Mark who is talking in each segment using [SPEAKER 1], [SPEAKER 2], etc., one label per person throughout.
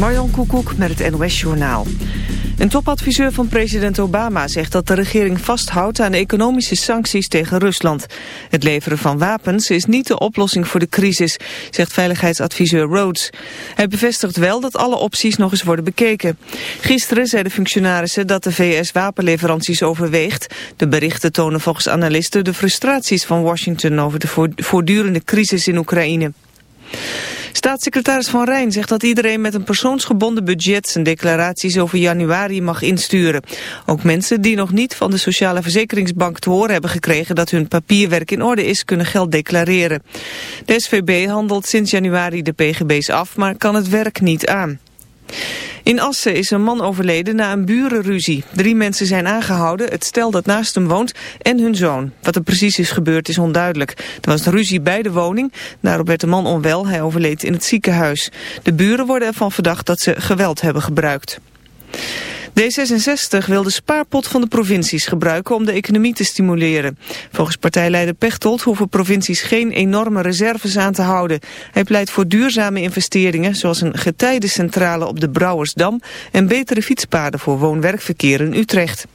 [SPEAKER 1] Marjan Koekoek met het NOS Journaal. Een topadviseur van president Obama zegt dat de regering vasthoudt aan economische sancties tegen Rusland. Het leveren van wapens is niet de oplossing voor de crisis, zegt veiligheidsadviseur Rhodes. Hij bevestigt wel dat alle opties nog eens worden bekeken. Gisteren zeiden functionarissen dat de VS wapenleveranties overweegt. De berichten tonen volgens analisten de frustraties van Washington over de voortdurende crisis in Oekraïne. Staatssecretaris Van Rijn zegt dat iedereen met een persoonsgebonden budget zijn declaraties over januari mag insturen. Ook mensen die nog niet van de Sociale Verzekeringsbank te horen hebben gekregen dat hun papierwerk in orde is, kunnen geld declareren. De SVB handelt sinds januari de pgb's af, maar kan het werk niet aan. In Assen is een man overleden na een burenruzie. Drie mensen zijn aangehouden, het stel dat naast hem woont en hun zoon. Wat er precies is gebeurd is onduidelijk. Er was een ruzie bij de woning, daarop werd de man onwel, hij overleed in het ziekenhuis. De buren worden ervan verdacht dat ze geweld hebben gebruikt. D66 wil de spaarpot van de provincies gebruiken om de economie te stimuleren. Volgens partijleider Pechtold hoeven provincies geen enorme reserves aan te houden. Hij pleit voor duurzame investeringen zoals een getijdencentrale op de Brouwersdam en betere fietspaden voor woon-werkverkeer in Utrecht.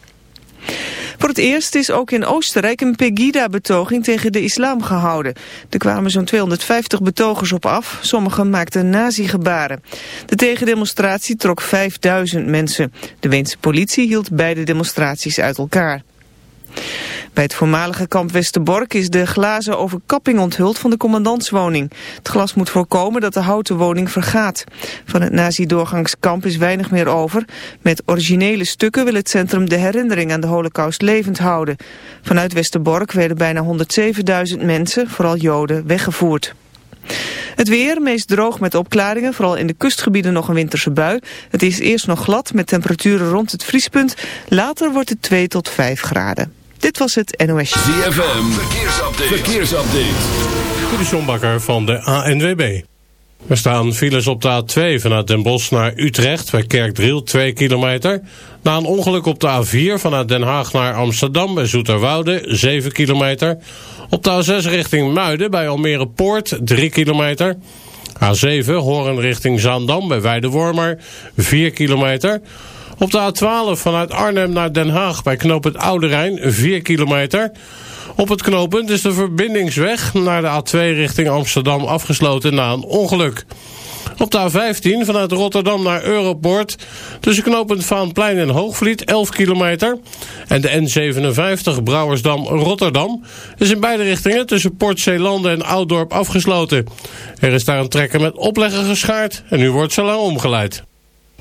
[SPEAKER 1] Voor het eerst is ook in Oostenrijk een Pegida-betoging tegen de islam gehouden. Er kwamen zo'n 250 betogers op af, sommigen maakten nazi-gebaren. De tegendemonstratie trok 5000 mensen. De Weense politie hield beide demonstraties uit elkaar. Bij het voormalige kamp Westerbork is de glazen overkapping onthuld van de commandantswoning. Het glas moet voorkomen dat de houten woning vergaat. Van het nazi-doorgangskamp is weinig meer over. Met originele stukken wil het centrum de herinnering aan de holocaust levend houden. Vanuit Westerbork werden bijna 107.000 mensen, vooral joden, weggevoerd. Het weer, meest droog met opklaringen, vooral in de kustgebieden nog een winterse bui. Het is eerst nog glad met temperaturen rond het vriespunt. Later wordt het 2 tot 5 graden. Dit was het NOS.
[SPEAKER 2] ZFM, verkeersupdate. verkeersupdate.
[SPEAKER 3] De van de ANWB. Er staan files op de A2 vanuit Den Bosch naar Utrecht bij Kerkdriel 2 kilometer. Na een ongeluk op de A4 vanuit Den Haag naar Amsterdam bij Zoeterwoude 7 kilometer. Op de A6 richting Muiden bij Almere Poort 3 kilometer. A7 Horen richting Zaandam bij Weidewormer 4 kilometer. Op de A12 vanuit Arnhem naar Den Haag bij knooppunt Oude Rijn 4 kilometer. Op het knooppunt is de verbindingsweg naar de A2 richting Amsterdam afgesloten na een ongeluk. Op de A15 vanuit Rotterdam naar Europort tussen knooppunt Vaanplein en Hoogvliet 11 kilometer. En de N57 Brouwersdam-Rotterdam is in beide richtingen tussen Port Zeelanden en Ouddorp afgesloten. Er is daar een trekker met opleggen geschaard en nu wordt ze lang omgeleid.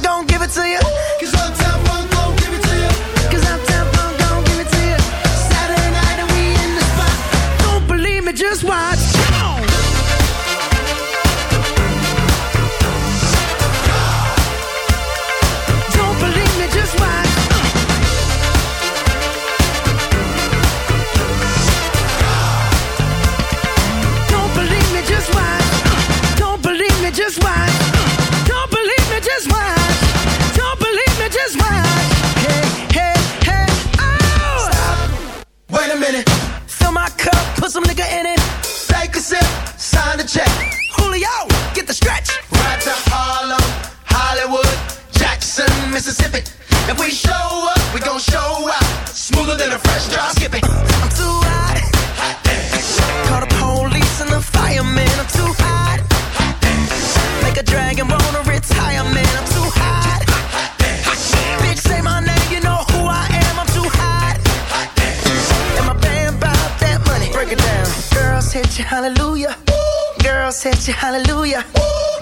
[SPEAKER 4] Don't give it to you. Mississippi. If we show up, we gon' show out. Smoother than a fresh drop. Skip it. I'm too hot. hot Call the police and the fireman. I'm too hot. hot Make a dragon wanna retire, man. I'm too hot. Bitch, say my name, you know who I am. I'm too hot. And my band that money. Break it down. Girls hit you, hallelujah. Girls hit you, hallelujah.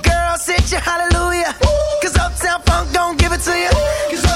[SPEAKER 4] Girls hit you, hallelujah. Cause Uptown Funk don't to you. Cause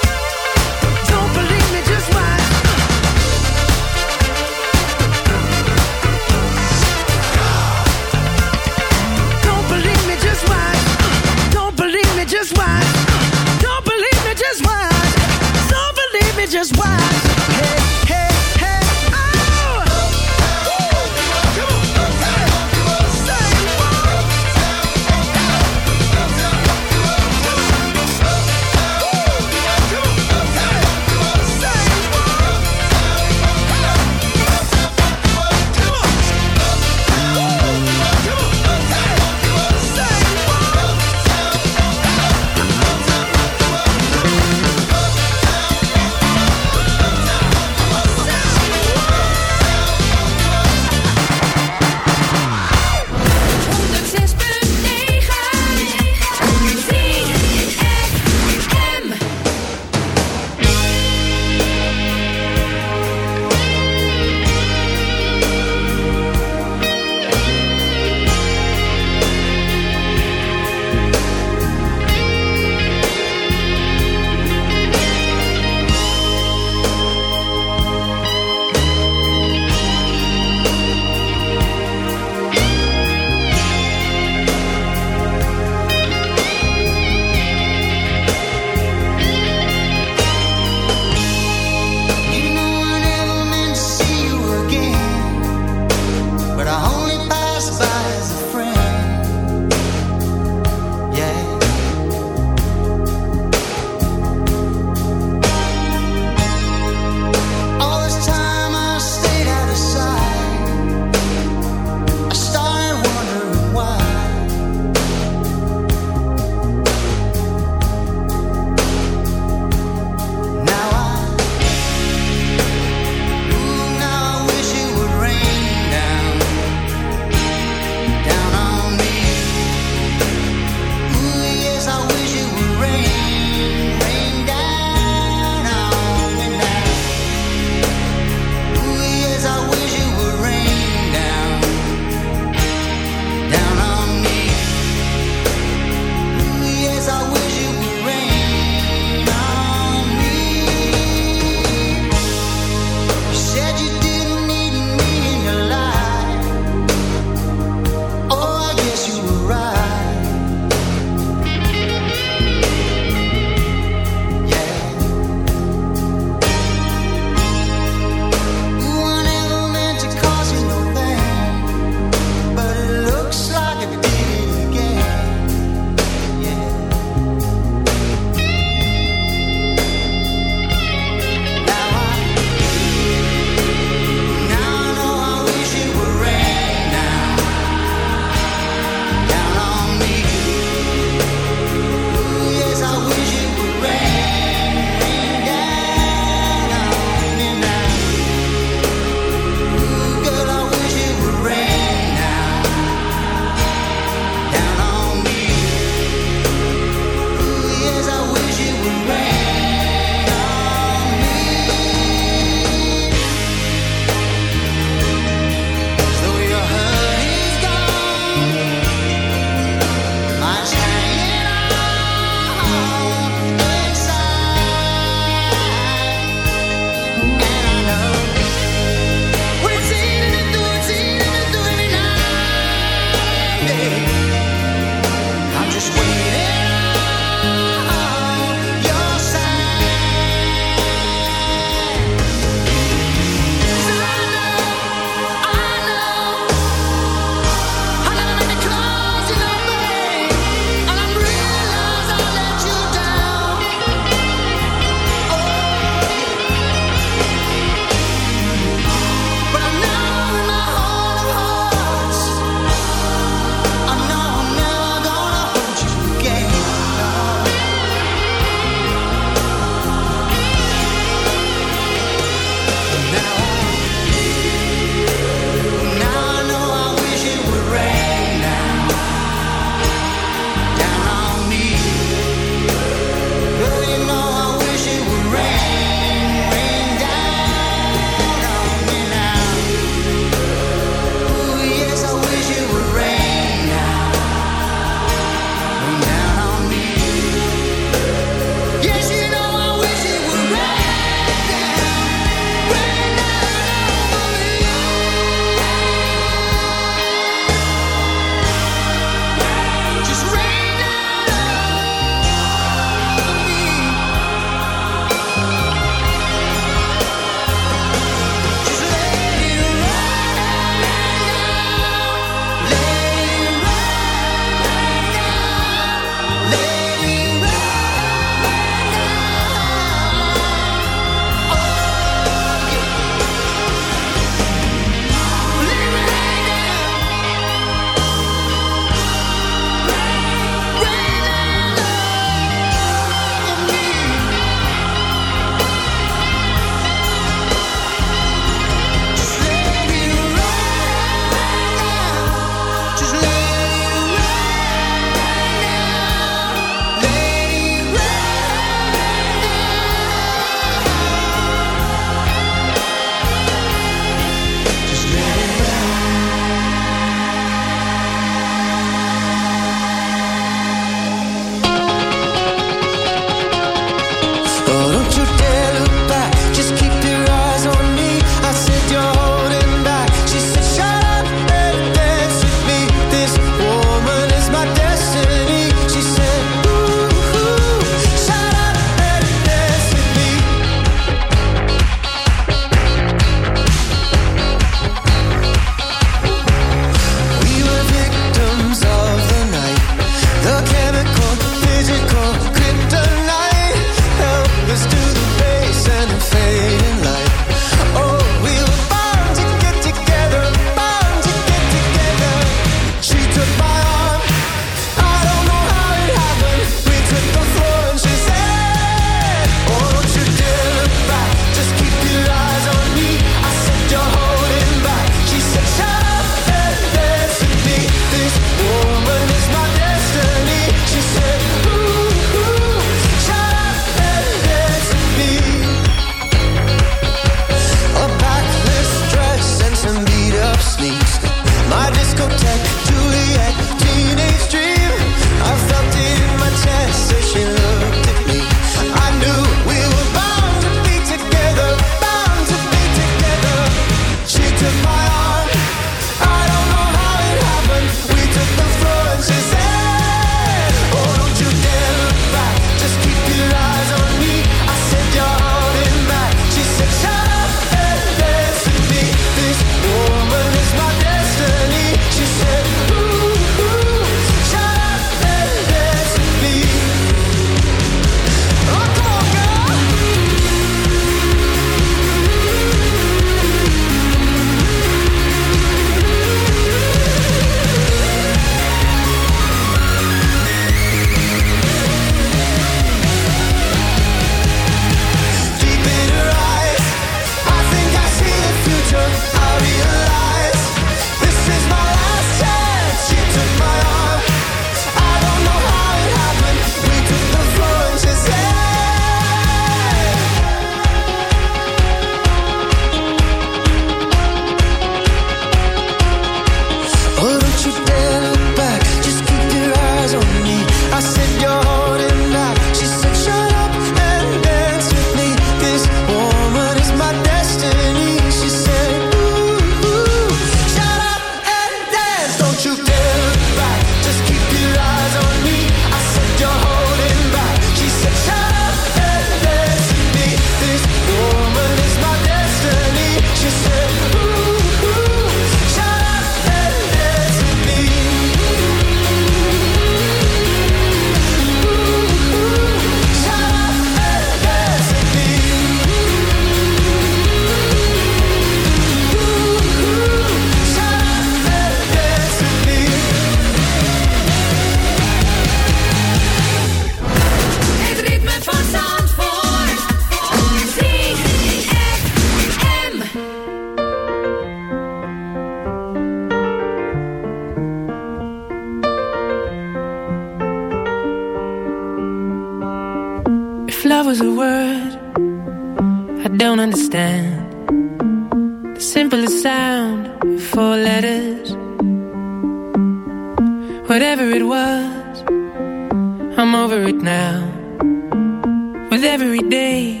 [SPEAKER 5] With every day,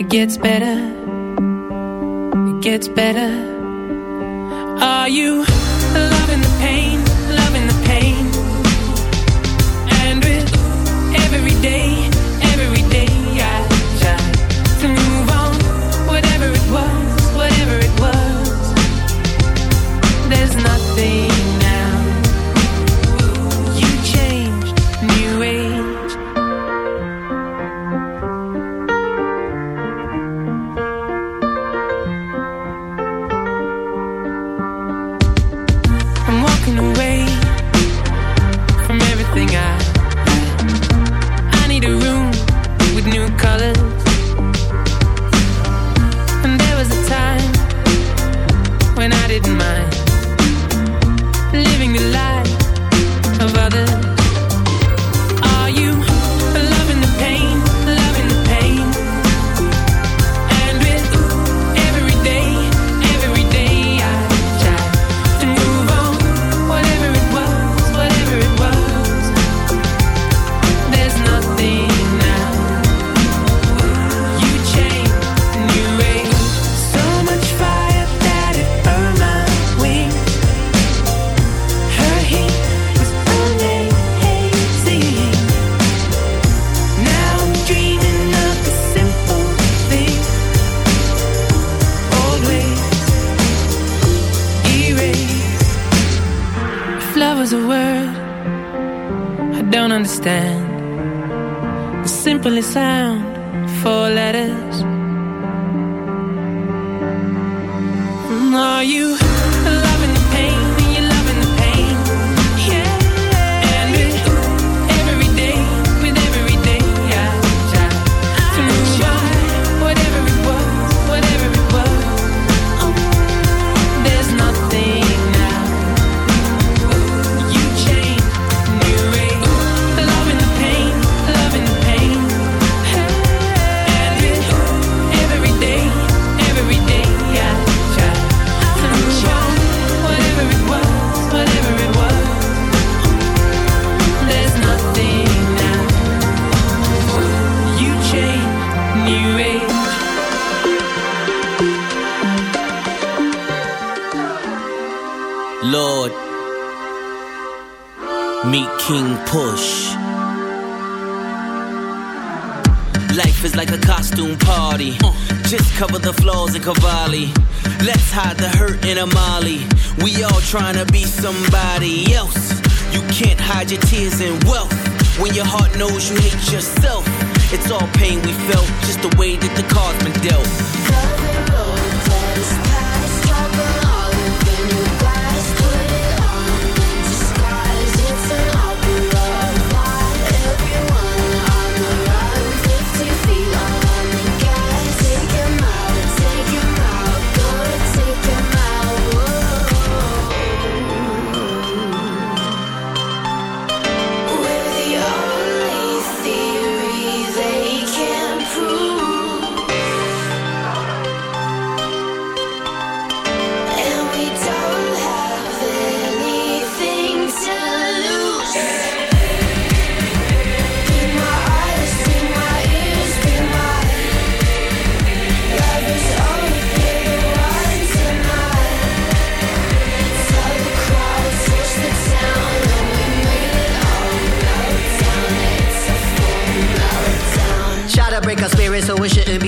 [SPEAKER 5] it gets better. It gets better. Are you loving the pain?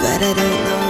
[SPEAKER 6] but I don't know.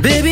[SPEAKER 6] Baby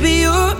[SPEAKER 6] baby,
[SPEAKER 7] you